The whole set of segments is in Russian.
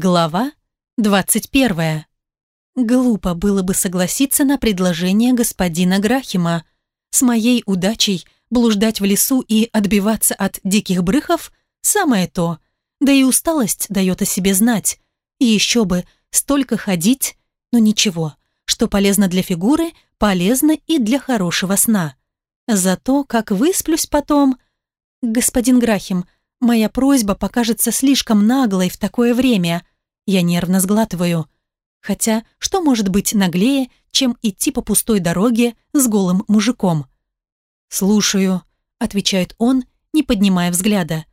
Глава 21. Глупо было бы согласиться на предложение господина Грахима. С моей удачей блуждать в лесу и отбиваться от диких брыхов – самое то. Да и усталость дает о себе знать. И еще бы, столько ходить, но ничего. Что полезно для фигуры, полезно и для хорошего сна. Зато, как высплюсь потом... Господин Грахим, моя просьба покажется слишком наглой в такое время – я нервно сглатываю. Хотя, что может быть наглее, чем идти по пустой дороге с голым мужиком? «Слушаю», — отвечает он, не поднимая взгляда.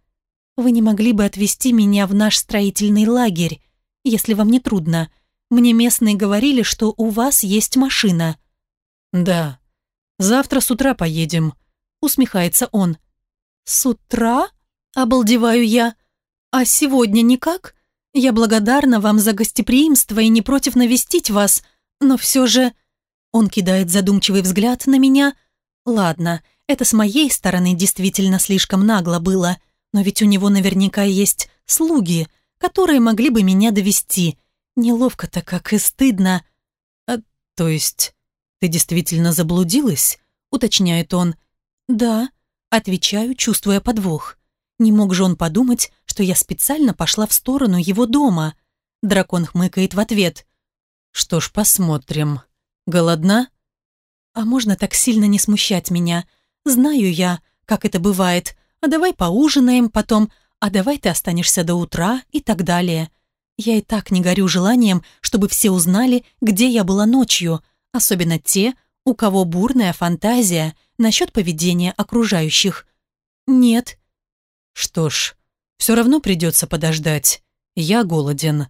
«Вы не могли бы отвезти меня в наш строительный лагерь, если вам не трудно. Мне местные говорили, что у вас есть машина». «Да. Завтра с утра поедем», — усмехается он. «С утра?» — обалдеваю я. «А сегодня никак? Я благодарна вам за гостеприимство и не против навестить вас, но все же...» Он кидает задумчивый взгляд на меня. «Ладно, это с моей стороны действительно слишком нагло было, но ведь у него наверняка есть слуги, которые могли бы меня довести. Неловко так, как и стыдно». А, «То есть ты действительно заблудилась?» — уточняет он. «Да», — отвечаю, чувствуя подвох. Не мог же он подумать, что я специально пошла в сторону его дома. Дракон хмыкает в ответ. «Что ж, посмотрим. Голодна?» «А можно так сильно не смущать меня? Знаю я, как это бывает. А давай поужинаем потом, а давай ты останешься до утра и так далее. Я и так не горю желанием, чтобы все узнали, где я была ночью, особенно те, у кого бурная фантазия насчет поведения окружающих. Нет, что ж, все равно придется подождать. Я голоден.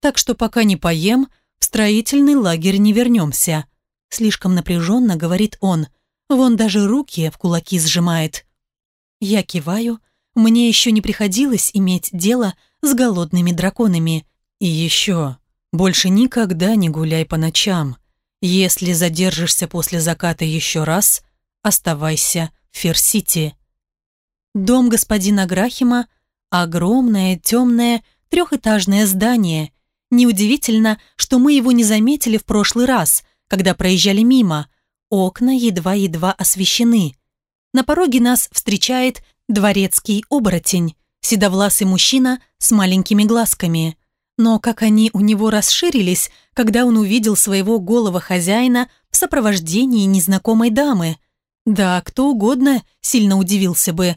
Так что пока не поем, в строительный лагерь не вернемся. Слишком напряженно говорит он. Вон даже руки в кулаки сжимает. Я киваю. Мне еще не приходилось иметь дело с голодными драконами. И еще, больше никогда не гуляй по ночам. Если задержишься после заката еще раз, оставайся в Ферсити. Дом господина Грахима – огромное, темное, трехэтажное здание. Неудивительно, что мы его не заметили в прошлый раз, когда проезжали мимо. Окна едва-едва освещены. На пороге нас встречает дворецкий оборотень, седовласый мужчина с маленькими глазками. Но как они у него расширились, когда он увидел своего голого хозяина в сопровождении незнакомой дамы. Да, кто угодно сильно удивился бы.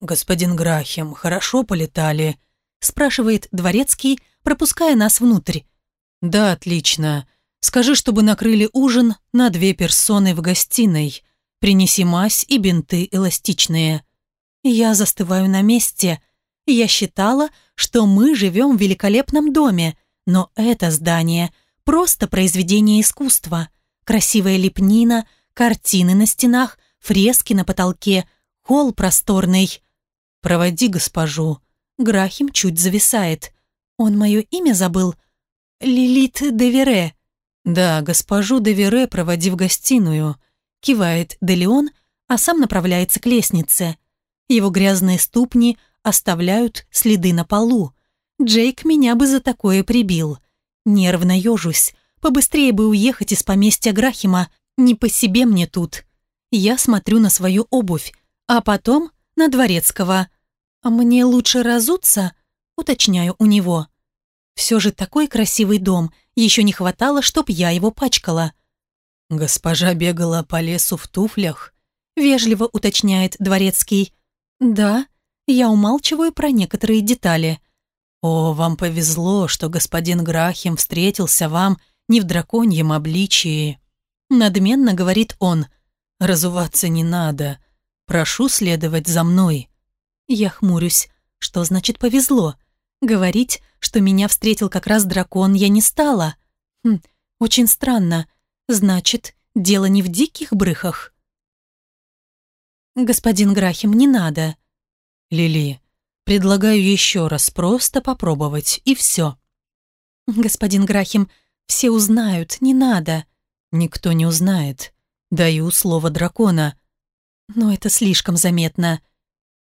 «Господин Грахем, хорошо полетали», — спрашивает Дворецкий, пропуская нас внутрь. «Да, отлично. Скажи, чтобы накрыли ужин на две персоны в гостиной. Принеси мазь и бинты эластичные». Я застываю на месте. Я считала, что мы живем в великолепном доме, но это здание — просто произведение искусства. Красивая лепнина, картины на стенах, фрески на потолке, холл просторный — «Проводи госпожу». Грахим чуть зависает. Он мое имя забыл. «Лилит Девере». «Да, госпожу Девере проводи в гостиную», — кивает Делеон, а сам направляется к лестнице. Его грязные ступни оставляют следы на полу. Джейк меня бы за такое прибил. Нервно ежусь. Побыстрее бы уехать из поместья Грахима. Не по себе мне тут. Я смотрю на свою обувь, а потом на Дворецкого. «А мне лучше разуться?» — уточняю у него. «Все же такой красивый дом, еще не хватало, чтоб я его пачкала». «Госпожа бегала по лесу в туфлях», — вежливо уточняет дворецкий. «Да, я умалчиваю про некоторые детали». «О, вам повезло, что господин Грахим встретился вам не в драконьем обличии», — надменно говорит он. «Разуваться не надо. Прошу следовать за мной». Я хмурюсь. Что значит повезло? Говорить, что меня встретил как раз дракон, я не стала. Хм, очень странно. Значит, дело не в диких брыхах. Господин Грахим, не надо. Лили, предлагаю еще раз просто попробовать, и все. Господин Грахим, все узнают, не надо. Никто не узнает. Даю слово дракона. Но это слишком заметно.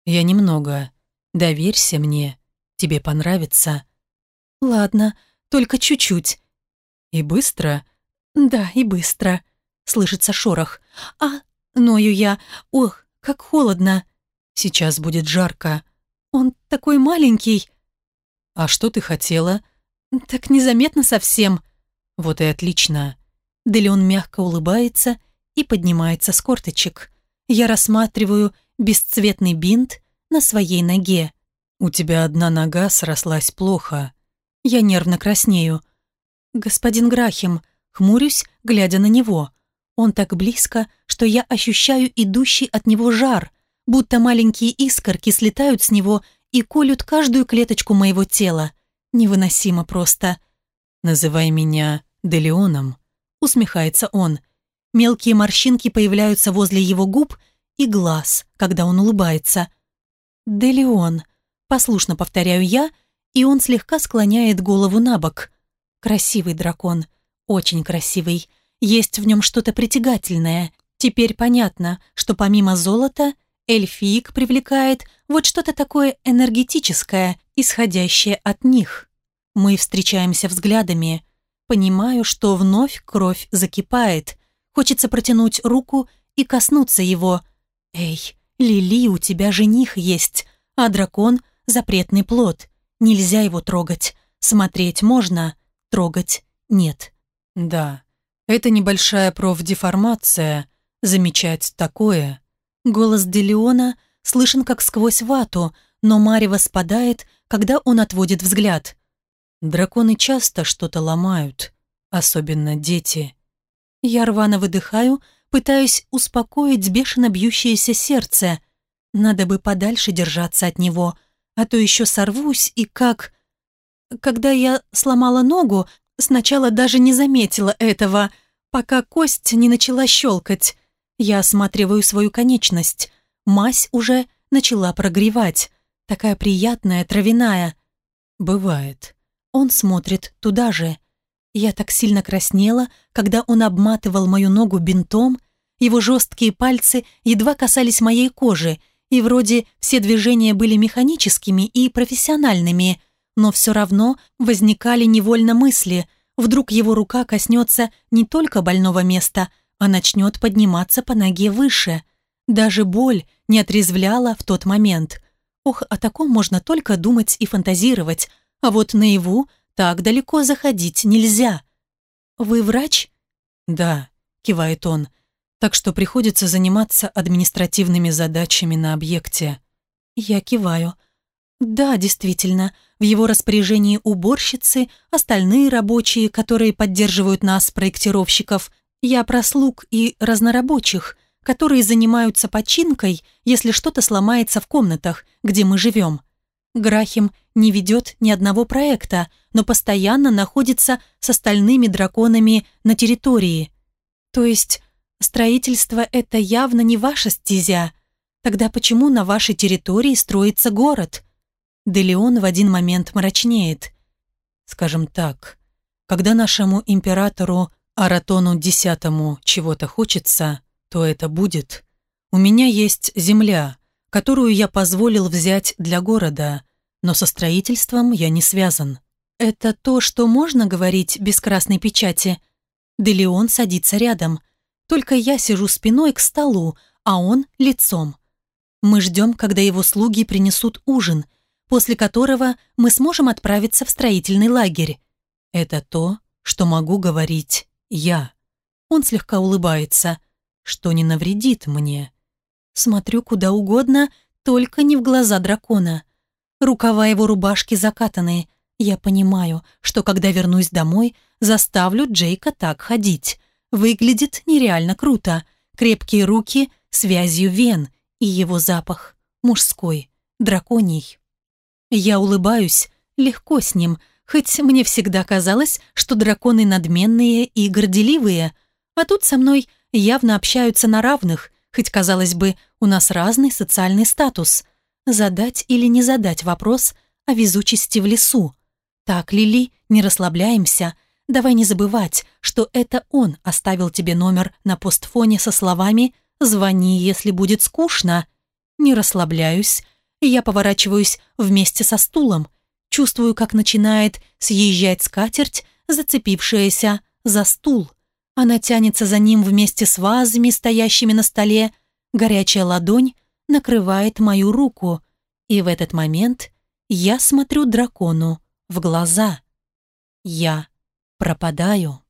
Я немного. Доверься мне. Тебе понравится. Ладно, только чуть-чуть. И быстро. Да, и быстро. Слышится шорох. А, ною я. Ох, как холодно. Сейчас будет жарко. Он такой маленький. А что ты хотела? Так незаметно совсем. Вот и отлично. Делион мягко улыбается и поднимается с корточек. Я рассматриваю бесцветный бинт на своей ноге. «У тебя одна нога срослась плохо. Я нервно краснею». «Господин Грахим», хмурюсь, глядя на него. Он так близко, что я ощущаю идущий от него жар, будто маленькие искорки слетают с него и колют каждую клеточку моего тела. Невыносимо просто. «Называй меня Делеоном», — усмехается он. Мелкие морщинки появляются возле его губ — и глаз, когда он улыбается. «Делион», — послушно повторяю я, и он слегка склоняет голову на бок. «Красивый дракон, очень красивый. Есть в нем что-то притягательное. Теперь понятно, что помимо золота эльфиик привлекает вот что-то такое энергетическое, исходящее от них. Мы встречаемся взглядами. Понимаю, что вновь кровь закипает. Хочется протянуть руку и коснуться его — Эй, Лили у тебя жених есть, а дракон — запретный плод. Нельзя его трогать. Смотреть можно, трогать нет. Да, это небольшая профдеформация. Замечать такое. Голос Делиона слышен как сквозь вату, но Марева спадает, когда он отводит взгляд. Драконы часто что-то ломают, особенно дети. Я рвано выдыхаю, Пытаюсь успокоить бешено бьющееся сердце. Надо бы подальше держаться от него, а то еще сорвусь и как... Когда я сломала ногу, сначала даже не заметила этого, пока кость не начала щелкать. Я осматриваю свою конечность. Мазь уже начала прогревать. Такая приятная, травяная. Бывает. Он смотрит туда же. Я так сильно краснела, когда он обматывал мою ногу бинтом, его жесткие пальцы едва касались моей кожи, и вроде все движения были механическими и профессиональными, но все равно возникали невольно мысли, вдруг его рука коснется не только больного места, а начнет подниматься по ноге выше. Даже боль не отрезвляла в тот момент. Ох, о таком можно только думать и фантазировать, а вот наяву так далеко заходить нельзя. Вы врач? Да, кивает он. Так что приходится заниматься административными задачами на объекте. Я киваю. Да, действительно, в его распоряжении уборщицы, остальные рабочие, которые поддерживают нас, проектировщиков, я про слуг и разнорабочих, которые занимаются починкой, если что-то сломается в комнатах, где мы живем. Грахим не ведет ни одного проекта, но постоянно находится с остальными драконами на территории. То есть строительство – это явно не ваша стезя. Тогда почему на вашей территории строится город? Делеон в один момент мрачнеет. Скажем так, когда нашему императору Аратону Десятому чего-то хочется, то это будет. У меня есть земля – которую я позволил взять для города, но со строительством я не связан. Это то, что можно говорить без красной печати. Делеон садится рядом. Только я сижу спиной к столу, а он — лицом. Мы ждем, когда его слуги принесут ужин, после которого мы сможем отправиться в строительный лагерь. Это то, что могу говорить я. Он слегка улыбается, что не навредит мне. Смотрю куда угодно, только не в глаза дракона. Рукава его рубашки закатаны. Я понимаю, что когда вернусь домой, заставлю Джейка так ходить. Выглядит нереально круто. Крепкие руки, связью вен и его запах. Мужской, драконий. Я улыбаюсь, легко с ним, хоть мне всегда казалось, что драконы надменные и горделивые, а тут со мной явно общаются на равных, Хоть, казалось бы, у нас разный социальный статус. Задать или не задать вопрос о везучести в лесу. Так, Лили, не расслабляемся. Давай не забывать, что это он оставил тебе номер на постфоне со словами «Звони, если будет скучно». Не расслабляюсь. Я поворачиваюсь вместе со стулом. Чувствую, как начинает съезжать скатерть, зацепившаяся за стул. Она тянется за ним вместе с вазами, стоящими на столе. Горячая ладонь накрывает мою руку. И в этот момент я смотрю дракону в глаза. Я пропадаю.